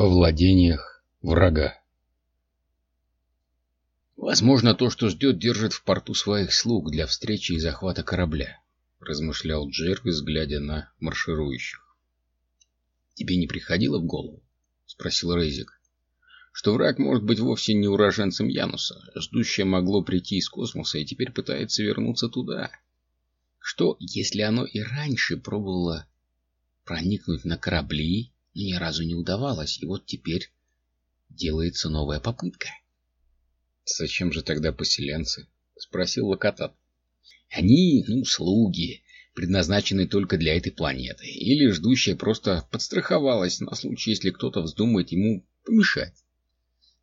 во владениях врага. Возможно, то, что ждет, держит в порту своих слуг для встречи и захвата корабля, размышлял Джервис, глядя на марширующих. Тебе не приходило в голову? спросил Рейзик. Что враг может быть вовсе не уроженцем Януса. Ждущее могло прийти из космоса и теперь пытается вернуться туда. Что, если оно и раньше пробовало проникнуть на корабли, ни разу не удавалось, и вот теперь делается новая попытка? «Зачем же тогда поселенцы?» — спросил Локотат. «Они, ну, слуги, предназначенные только для этой планеты, или ждущая просто подстраховалась на случай, если кто-то вздумает ему помешать.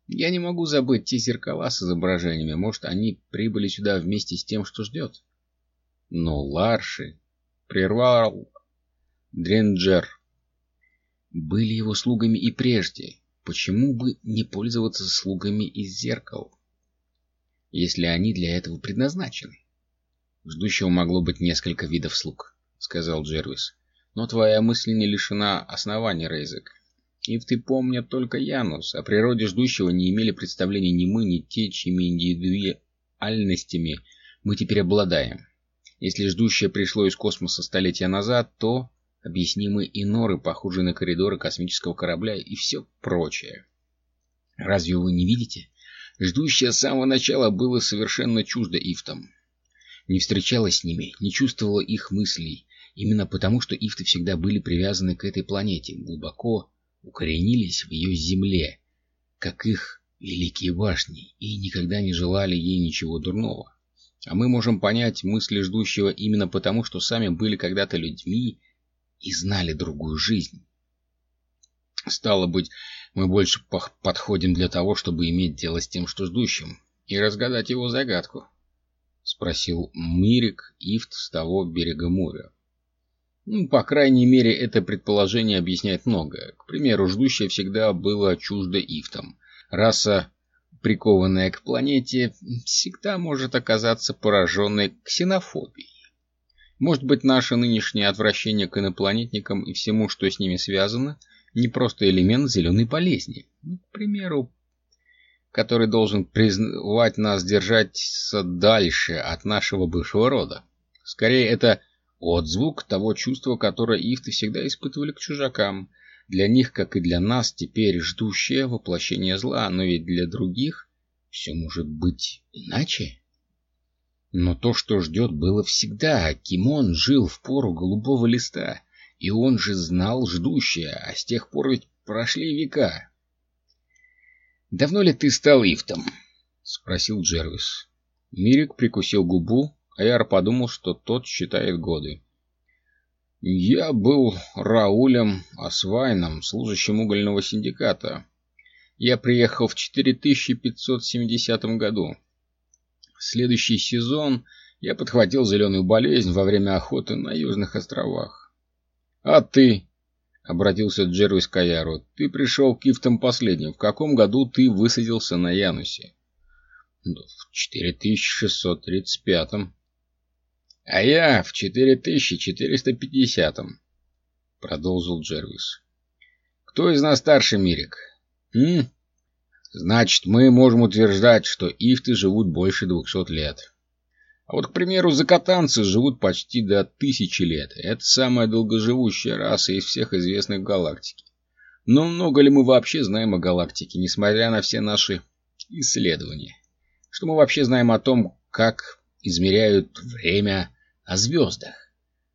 Я не могу забыть те зеркала с изображениями, может, они прибыли сюда вместе с тем, что ждет. Но Ларши прервал Дренджер. Были его слугами и прежде. Почему бы не пользоваться слугами из зеркал, если они для этого предназначены? Ждущего могло быть несколько видов слуг, сказал Джервис. Но твоя мысль не лишена оснований, Рейзек. Ифты помнят только Янус. О природе ждущего не имели представления ни мы, ни те, чьими индивидуальностями мы теперь обладаем. Если ждущее пришло из космоса столетия назад, то объяснимы и норы, похожие на коридоры космического корабля и все прочее. Разве вы не видите? Ждущее с самого начала было совершенно чуждо ифтам. Не встречалось с ними, не чувствовала их мыслей, именно потому, что ифты всегда были привязаны к этой планете, глубоко укоренились в ее земле, как их великие башни, и никогда не желали ей ничего дурного. А мы можем понять мысли ждущего именно потому, что сами были когда-то людьми и знали другую жизнь. Стало быть, мы больше подходим для того, чтобы иметь дело с тем, что ждущим, и разгадать его загадку, — спросил Мирик Ифт с того берега моря. Ну, по крайней мере, это предположение объясняет многое. К примеру, ждущее всегда было чуждо Ифтам. Раса прикованная к планете, всегда может оказаться пораженной ксенофобией. Может быть, наше нынешнее отвращение к инопланетникам и всему, что с ними связано, не просто элемент зеленой болезни. Ну, к примеру, который должен призвать нас держаться дальше от нашего бывшего рода. Скорее, это отзвук того чувства, которое ифты всегда испытывали к чужакам, для них, как и для нас, теперь ждущее воплощение зла, но ведь для других все может быть иначе. Но то, что ждет, было всегда. Кимон жил в пору голубого листа, и он же знал ждущее, а с тех пор ведь прошли века. «Давно ли ты стал ифтом?» — спросил Джервис. Мирик прикусил губу, а Яр подумал, что тот считает годы. Я был Раулем Асвайном, служащим угольного синдиката. Я приехал в 4570 году. Следующий сезон я подхватил зеленую болезнь во время охоты на Южных островах. «А ты?» — обратился Джервис к Аяру. «Ты пришел к Ифтам последним. В каком году ты высадился на Янусе?» «В 4635-м», а я в 4450-м, продолжил Джервис. Кто из нас старше, Мирик? М? Значит, мы можем утверждать, что ифты живут больше двухсот лет. А вот, к примеру, закатанцы живут почти до тысячи лет. Это самая долгоживущая раса из всех известных в. Но много ли мы вообще знаем о галактике, несмотря на все наши исследования? Что мы вообще знаем о том, как измеряют время, о звездах.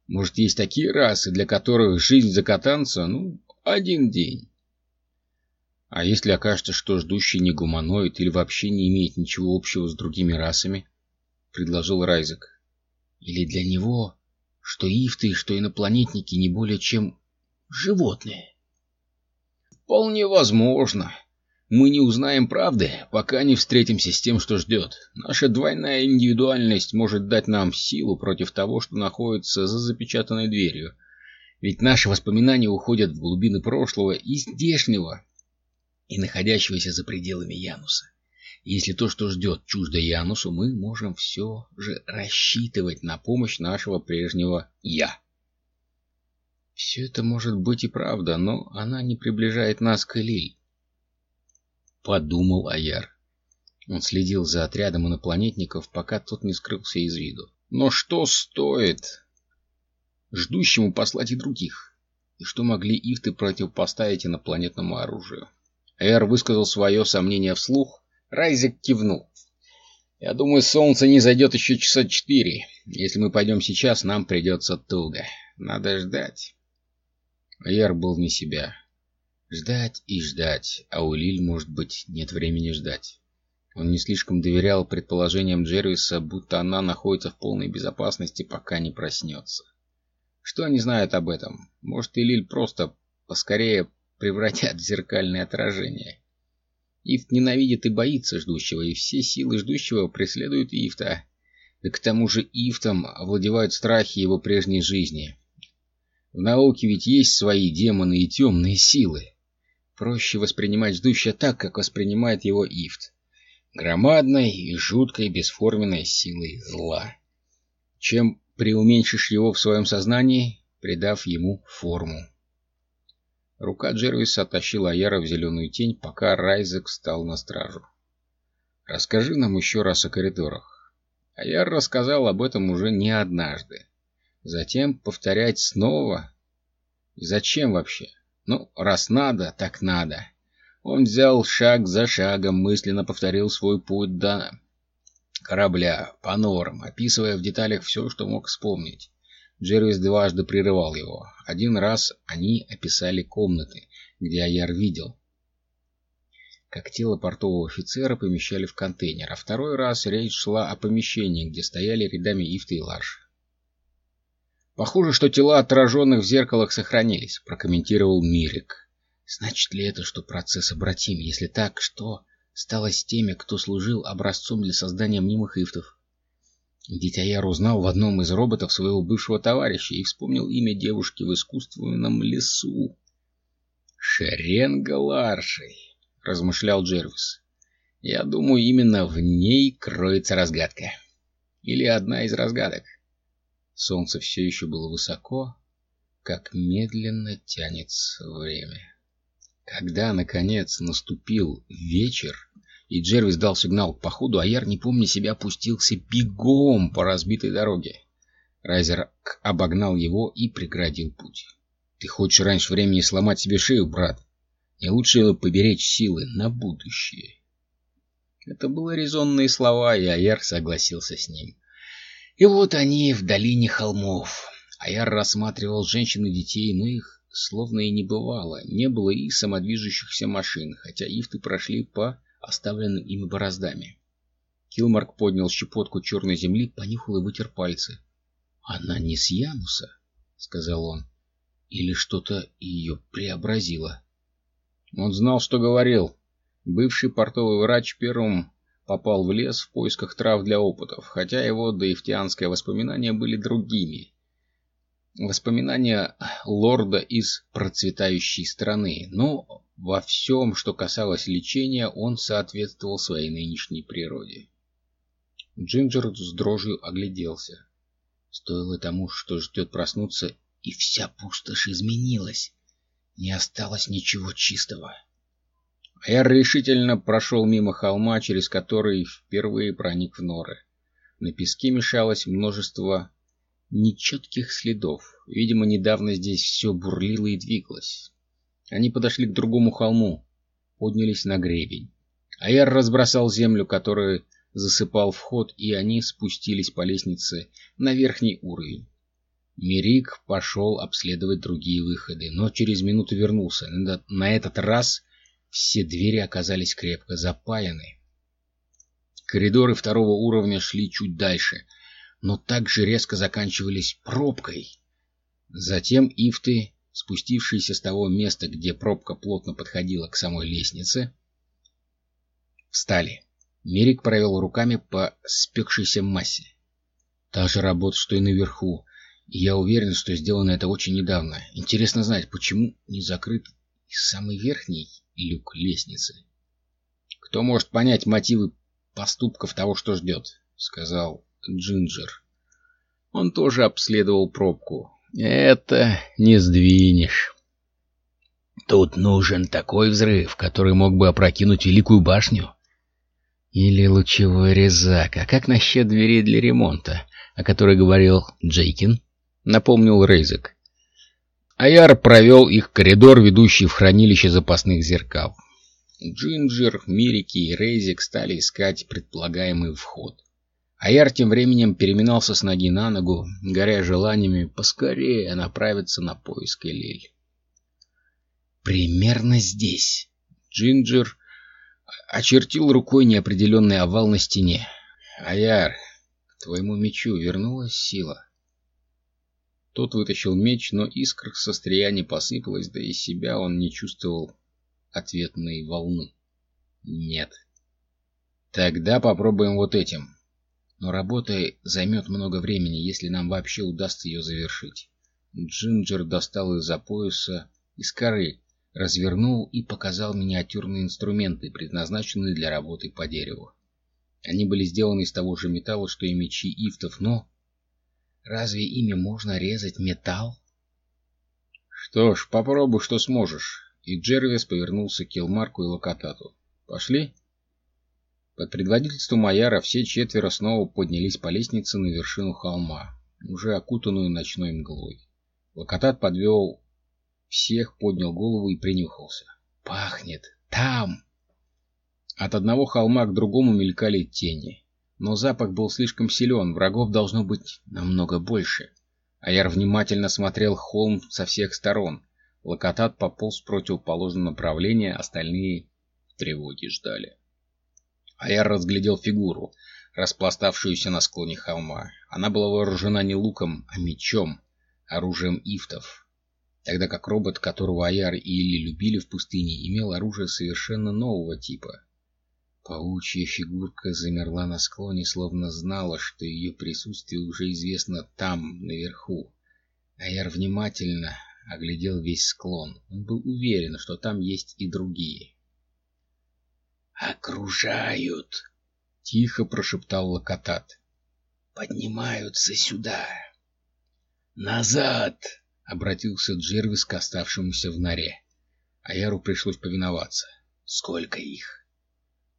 Может, есть такие расы, для которых жизнь закатанца, ну, один день. А если окажется, что ждущий не гуманоид или вообще не имеет ничего общего с другими расами? Предложил Райзек. Или для него, что ифты, что инопланетники не более чем животные? Вполне возможно, мы не узнаем правды, пока не встретимся с тем, что ждет. Наша двойная индивидуальность может дать нам силу против того, что находится за запечатанной дверью. Ведь наши воспоминания уходят в глубины прошлого и здешнего, и находящегося за пределами Януса. Если то, что ждет, чуждо Янусу, мы можем все же рассчитывать на помощь нашего прежнего «я». Все это может быть и правда, но она не приближает нас к Элиль. Подумал Аяр. Он следил за отрядом инопланетников, пока тот не скрылся из виду. Но что стоит ждущему послать и других? И что могли ифты противопоставить инопланетному оружию? Эр высказал свое сомнение вслух. Райзек кивнул. «Я думаю, солнце не зайдет еще часа четыре. Если мы пойдем сейчас, нам придется туго. Надо ждать». Эр был вне себя. Ждать и ждать, а у Лиль, может быть, нет времени ждать. Он не слишком доверял предположениям Джервиса, будто она находится в полной безопасности, пока не проснется. Что они знают об этом? Может, Илиль просто поскорее превратят в зеркальное отражение. Ифт ненавидит и боится ждущего, и все силы ждущего преследуют Ифта. Да к тому же Ифтом овладевают страхи его прежней жизни. В науке ведь есть свои демоны и темные силы. Проще воспринимать ждущее так, как воспринимает его Ифт громадной и жуткой бесформенной силой зла. Чем преуменьшишь его в своем сознании, придав ему форму. Рука Джервиса оттащила Аяра в зеленую тень, пока Райзек встал на стражу. «Расскажи нам еще раз о коридорах». Аяр рассказал об этом уже не однажды. Затем повторять снова? Зачем вообще? Ну, раз надо, так надо. Он взял шаг за шагом, мысленно повторил свой путь до корабля, по норам, описывая в деталях все, что мог вспомнить. Джервис дважды прерывал его. Один раз они описали комнаты, где Аяр видел, как тело портового офицера помещали в контейнер, а второй раз речь шла о помещении, где стояли рядами Ифта и Ларш. «Похоже, что тела отраженных в зеркалах сохранились», — прокомментировал Мирик. Значит ли это, что процесс обратим? Если так, что стало с теми, кто служил образцом для создания мнимых ифтов? Аяр узнал в одном из роботов своего бывшего товарища и вспомнил имя девушки в искусственном лесу. «Шеренга Ларшей», — размышлял Джервис. «Я думаю, именно в ней кроется разгадка. Или одна из разгадок». Солнце все еще было высоко, как медленно тянется время. Когда, наконец, наступил вечер, и Джервис дал сигнал к походу, Аяр, не помня себя, опустился бегом по разбитой дороге. Райзер обогнал его и преградил путь. «Ты хочешь раньше времени сломать себе шею, брат? Не лучше поберечь силы на будущее». Это были резонные слова, и Аяр согласился с ним. И вот они в долине холмов. Аяр рассматривал женщин и детей, но их словно и не бывало, не было и самодвижущихся машин, хотя ифты прошли по оставленным ими бороздами. Килмарк поднял щепотку черной земли, понюхал и вытер пальцы. «Она не с Януса», — сказал он, — «или что-то ее преобразило». Он знал, что говорил. Бывший портовый врач первым попал в лес в поисках трав для опытов, хотя его доифтианские воспоминания были другими, воспоминания лорда из процветающей страны, но во всем, что касалось лечения, он соответствовал своей нынешней природе. Джинджер с дрожью огляделся. Стоило тому, что ждет проснуться, и вся пустошь изменилась. Не осталось ничего чистого. Эр решительно прошел мимо холма, через который впервые проник в норы. На песке мешалось множество нечетких следов. Видимо, недавно здесь все бурлило и двигалось. Они подошли к другому холму, поднялись на гребень. Аяр разбросал землю, которую засыпал вход, и они спустились по лестнице на верхний уровень. Мирик пошел обследовать другие выходы, но через минуту вернулся. На этот раз все двери оказались крепко запаяны. Коридоры второго уровня шли чуть дальше — но также резко заканчивались пробкой. Затем ифты, спустившиеся с того места, где пробка плотно подходила к самой лестнице, встали. Мерик провел руками по спекшейся массе. Та же работа, что и наверху. И я уверен, что сделано это очень недавно. Интересно знать, почему не закрыт самый верхний люк лестницы. Кто может понять мотивы поступков того, что ждет? — сказал Джинджер. Он тоже обследовал пробку. Это не сдвинешь. Тут нужен такой взрыв, который мог бы опрокинуть Великую башню. Или лучевой резак. А как насчет двери для ремонта, о которой говорил Джейкин? Напомнил Рейзек. Аяр провел их коридор, ведущий в хранилище запасных зеркал. Джинджер, Мирики и Рейзик стали искать предполагаемый вход. Аяр тем временем переминался с ноги на ногу, горя желаниями поскорее направиться на поиск Элиль. «Примерно здесь». Джинджер очертил рукой неопределенный овал на стене. «Аяр, к твоему мечу вернулась сила». Тот вытащил меч, но искр со стрия не посыпалась, да и себя он не чувствовал ответной волны. Нет. Тогда попробуем вот этим. Но работа займет много времени, если нам вообще удастся ее завершить. Джинджер достал из-за пояса из коры, развернул и показал миниатюрные инструменты, предназначенные для работы по дереву. Они были сделаны из того же металла, что и мечи ифтов, но Разве ими можно резать металл? Что ж, попробуй, что сможешь. И Джервис повернулся к Келмарку и Локотату. Пошли? Под предводительством Маяра все четверо снова поднялись по лестнице на вершину холма, уже окутанную ночной мглой. Локотат подвел всех, поднял голову и принюхался. «Пахнет! Там!» От одного холма к другому мелькали тени. Но запах был слишком силен, врагов должно быть намного больше. Аяр внимательно смотрел холм со всех сторон. Локотат пополз в противоположном направлении, остальные в тревоге ждали. Аяр разглядел фигуру, распластавшуюся на склоне холма. Она была вооружена не луком, а мечом, оружием ифтов. Тогда как робот, которого Аяр и Илли любили в пустыне, имел оружие совершенно нового типа — Паучья фигурка замерла на склоне, словно знала, что ее присутствие уже известно там, наверху. Аяр внимательно оглядел весь склон. Он был уверен, что там есть и другие. «Окружают!» — тихо прошептал Локотат. «Поднимаются сюда!» «Назад!» — обратился Джервис к оставшемуся в норе. Аяру пришлось повиноваться. «Сколько их?»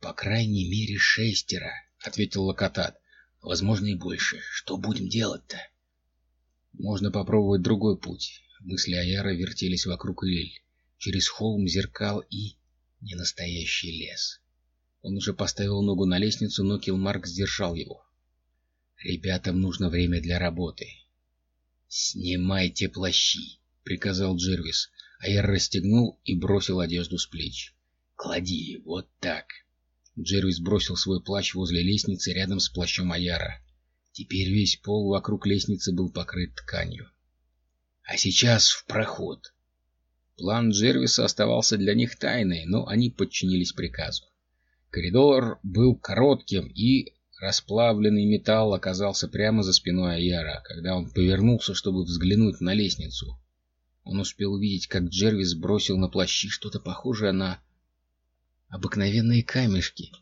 «По крайней мере шестеро», — ответил Локотат. «Возможно и больше. Что будем делать-то?» «Можно попробовать другой путь». Мысли Аяра вертелись вокруг Иль, через холм зеркал и ненастоящий лес. Он уже поставил ногу на лестницу, но Килмарк сдержал его. «Ребятам нужно время для работы». «Снимайте плащи», — приказал Джервис. Аяр расстегнул и бросил одежду с плеч. «Клади, вот так». Джервис бросил свой плащ возле лестницы рядом с плащом Аяра. Теперь весь пол вокруг лестницы был покрыт тканью. «А сейчас в проход!» План Джервиса оставался для них тайной, но они подчинились приказу. Коридор был коротким, и расплавленный металл оказался прямо за спиной Аяра, когда он повернулся, чтобы взглянуть на лестницу. Он успел увидеть, как Джервис бросил на плащи что-то похожее на обыкновенные камешки,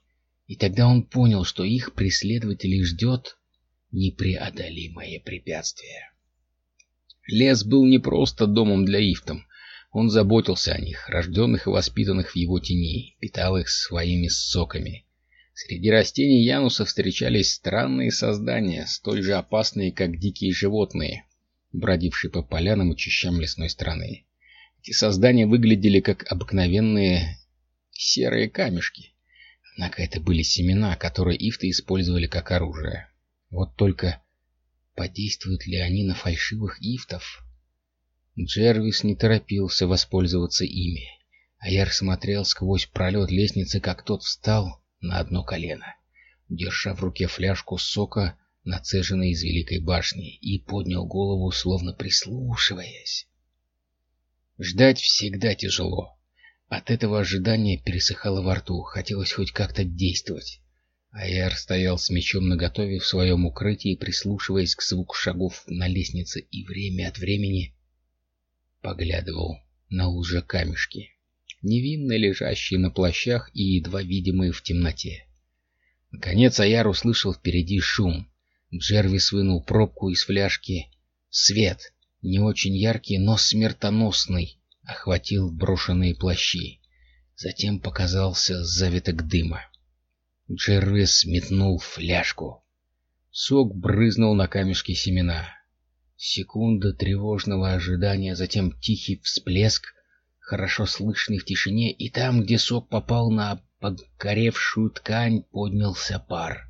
и тогда он понял, что их преследователей ждет непреодолимое препятствие. Лес был не просто домом для ифтом, он заботился о них, рожденных и воспитанных в его тени, питал их своими соками. Среди растений Януса встречались странные создания, столь же опасные, как дикие животные, бродившие по полянам и чащам лесной страны. Эти создания выглядели как обыкновенные серые камешки. Однако это были семена, которые ифты использовали как оружие. Вот только подействуют ли они на фальшивых ифтов? Джервис не торопился воспользоваться ими. Аяр смотрел сквозь пролет лестницы, как тот встал на одно колено, держа в руке фляжку сока, нацеженной из Великой башни, и поднял голову, словно прислушиваясь. Ждать всегда тяжело. От этого ожидания пересыхало во рту, хотелось хоть как-то действовать. Аяр стоял с мечом наготове в своем укрытии, прислушиваясь к звуку шагов на лестнице и время от времени поглядывал на лжекамешки, невинно лежащие на плащах и едва видимые в темноте. Наконец Аяр услышал впереди шум. Джервис вынул пробку из фляжки. Свет! не очень яркий, но смертоносный, охватил брошенные плащи. Затем показался завиток дыма. Джервис метнул фляжку. Сок брызнул на камешки семена. Секунда тревожного ожидания, затем тихий всплеск, хорошо слышный в тишине, и там, где сок попал на погоревшую ткань, поднялся пар.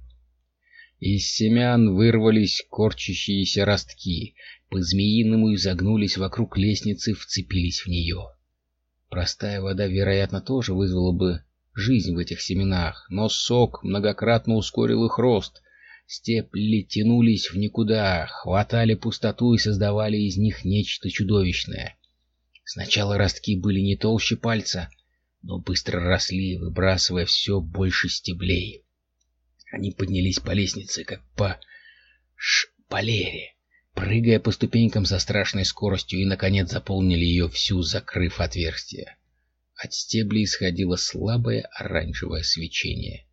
Из семян вырвались корчащиеся ростки, по-змеиному изогнулись вокруг лестницы, вцепились в нее. Простая вода, вероятно, тоже вызвала бы жизнь в этих семенах, но сок многократно ускорил их рост. Степли тянулись в никуда, хватали пустоту и создавали из них нечто чудовищное. Сначала ростки были не толще пальца, но быстро росли, выбрасывая все больше стеблей. Они поднялись по лестнице, как по шпалере, прыгая по ступенькам со страшной скоростью и, наконец, заполнили ее всю, закрыв отверстие. От стебля исходило слабое оранжевое свечение.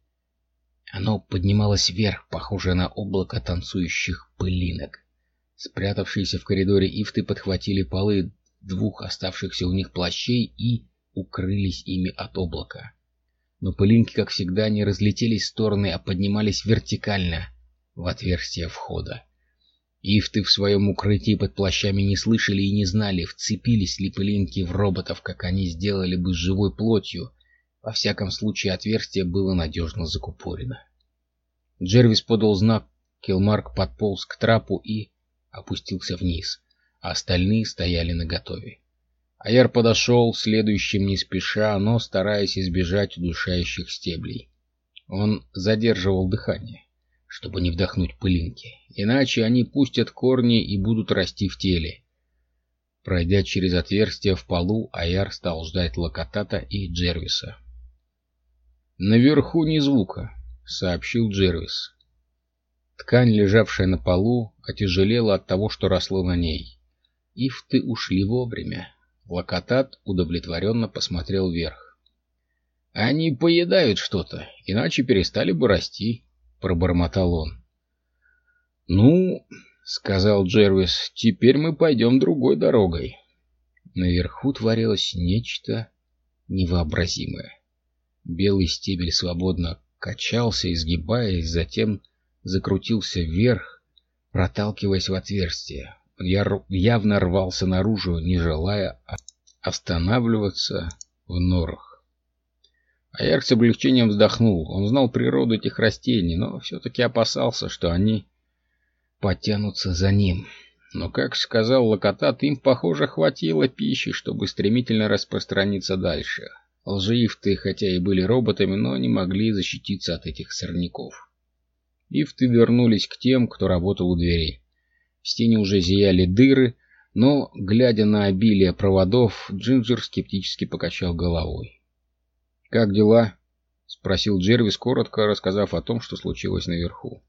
Оно поднималось вверх, похожее на облако танцующих пылинок. Спрятавшиеся в коридоре ифты подхватили полы двух оставшихся у них плащей и укрылись ими от облака но пылинки, как всегда, не разлетелись в стороны, а поднимались вертикально в отверстие входа. Ифты в своем укрытии под плащами не слышали и не знали, вцепились ли пылинки в роботов, как они сделали бы с живой плотью. Во всяком случае, отверстие было надежно закупорено. Джервис подал знак, Килмарк подполз к трапу и опустился вниз, а остальные стояли наготове. Аяр подошел следующим не спеша, но стараясь избежать удушающих стеблей. Он задерживал дыхание, чтобы не вдохнуть пылинки, иначе они пустят корни и будут расти в теле. Пройдя через отверстие в полу, Аяр стал ждать Локотата и Джервиса. «Наверху ни звука», — сообщил Джервис. Ткань, лежавшая на полу, отяжелела от того, что росло на ней. Ифты ушли вовремя. Локотат удовлетворенно посмотрел вверх. «Они поедают что-то, иначе перестали бы расти», — пробормотал он. «Ну, — сказал Джервис, — теперь мы пойдем другой дорогой». Наверху творилось нечто невообразимое. Белый стебель свободно качался, изгибаясь, затем закрутился вверх, проталкиваясь в отверстие. Я явно рвался наружу, не желая останавливаться в норах. Аяр с облегчением вздохнул. Он знал природу этих растений, но все-таки опасался, что они потянутся за ним. Но, как сказал Локотат, им, похоже, хватило пищи, чтобы стремительно распространиться дальше. Лжеифты, хотя и были роботами, но не могли защититься от этих сорняков. Ифты вернулись к тем, кто работал у дверей. В стене уже зияли дыры, но, глядя на обилие проводов, Джинджер скептически покачал головой. «Как дела?» — спросил Джервис, коротко рассказав о том, что случилось наверху.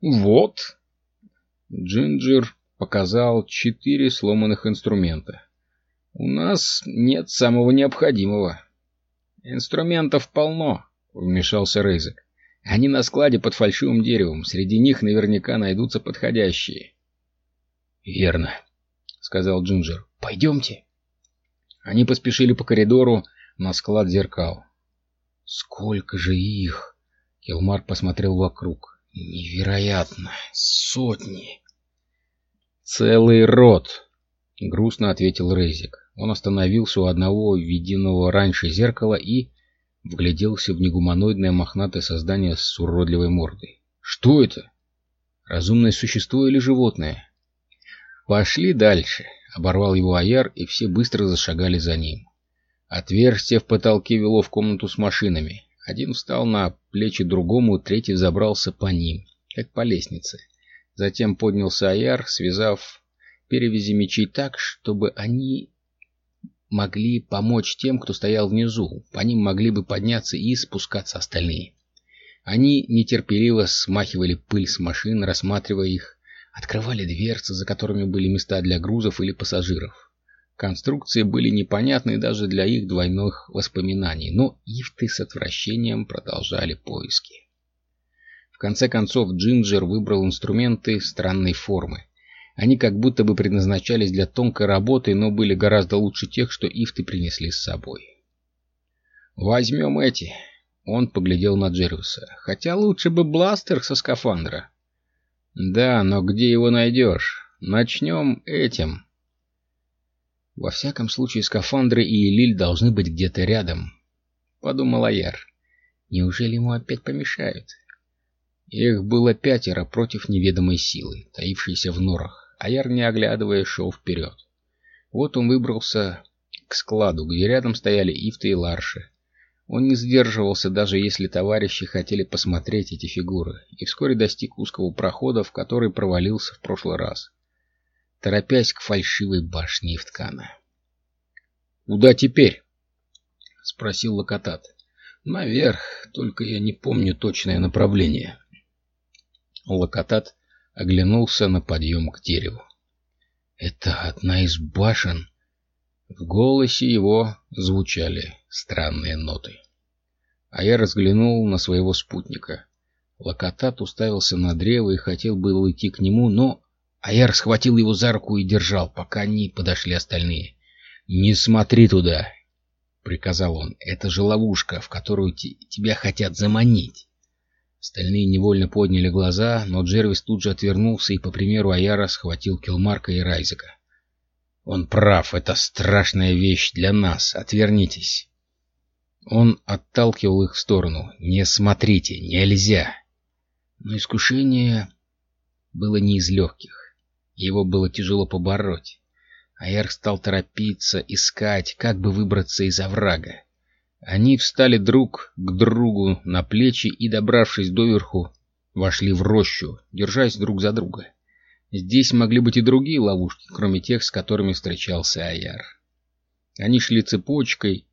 «Вот!» Джинджер показал четыре сломанных инструмента. «У нас нет самого необходимого». «Инструментов полно», — вмешался Рейзек. Они на складе под фальшивым деревом. Среди них наверняка найдутся подходящие. Верно, сказал Джинджер. Пойдемте. Они поспешили по коридору на склад зеркал. Сколько же их? Келмар посмотрел вокруг. Невероятно. Сотни. Целый род, грустно ответил Рейзик. Он остановился у одного виденного раньше зеркала и вгляделся в негуманоидное мохнатое создание с уродливой мордой. «Что это? Разумное существо или животное?» «Пошли дальше», — оборвал его Аяр, и все быстро зашагали за ним. Отверстие в потолке вело в комнату с машинами. Один встал на плечи другому, третий забрался по ним, как по лестнице. Затем поднялся Аяр, связав перевязи мечей так, чтобы они могли помочь тем, кто стоял внизу, по ним могли бы подняться и спускаться остальные. Они нетерпеливо смахивали пыль с машин, рассматривая их, открывали дверцы, за которыми были места для грузов или пассажиров. Конструкции были непонятны даже для их двойных воспоминаний, но ифты с отвращением продолжали поиски. В конце концов Джинджер выбрал инструменты странной формы. Они как будто бы предназначались для тонкой работы, но были гораздо лучше тех, что ифты принесли с собой. «Возьмем эти». Он поглядел на Джервиса. «Хотя лучше бы бластер со скафандра». «Да, но где его найдешь? Начнем этим». «Во всяком случае, скафандры и Элиль должны быть где-то рядом», — подумал Аяр. «Неужели ему опять помешают?» Их было пятеро против неведомой силы, таившейся в норах. Аяр, не оглядывая, шел вперед. Вот он выбрался к складу, где рядом стояли Ифта и Ларши. Он не сдерживался, даже если товарищи хотели посмотреть эти фигуры, и вскоре достиг узкого прохода, в который провалился в прошлый раз, торопясь к фальшивой башне Ифткана. «Куда теперь?» — спросил Локотат. «Наверх, только я не помню точное направление». Локотат оглянулся на подъем к дереву. «Это одна из башен?» В голосе его звучали странные ноты. А я разглянул на своего спутника. Локотат уставился на древо и хотел было уйти к нему, но Аяр схватил его за руку и держал, пока не подошли остальные. «Не смотри туда!» — приказал он. «Это же ловушка, в которую тебя хотят заманить!» Остальные невольно подняли глаза, но Джервис тут же отвернулся и, по примеру Аяра, схватил Килмарка и Райзека. «Он прав, это страшная вещь для нас. Отвернитесь!» Он отталкивал их в сторону. «Не смотрите, нельзя!» Но искушение было не из легких. Его было тяжело побороть. Аяр стал торопиться, искать, как бы выбраться из оврага. Они встали друг к другу на плечи и, добравшись доверху, вошли в рощу, держась друг за друга. Здесь могли быть и другие ловушки, кроме тех, с которыми встречался Аяр. Они шли цепочкой,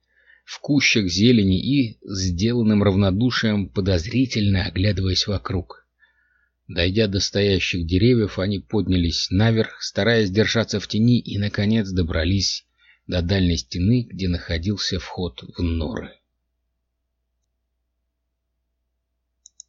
в кущах зелени и, сделанным равнодушием, подозрительно оглядываясь вокруг. Дойдя до стоящих деревьев, они поднялись наверх, стараясь держаться в тени, и, наконец, добрались до дальней стены, где находился вход в норы.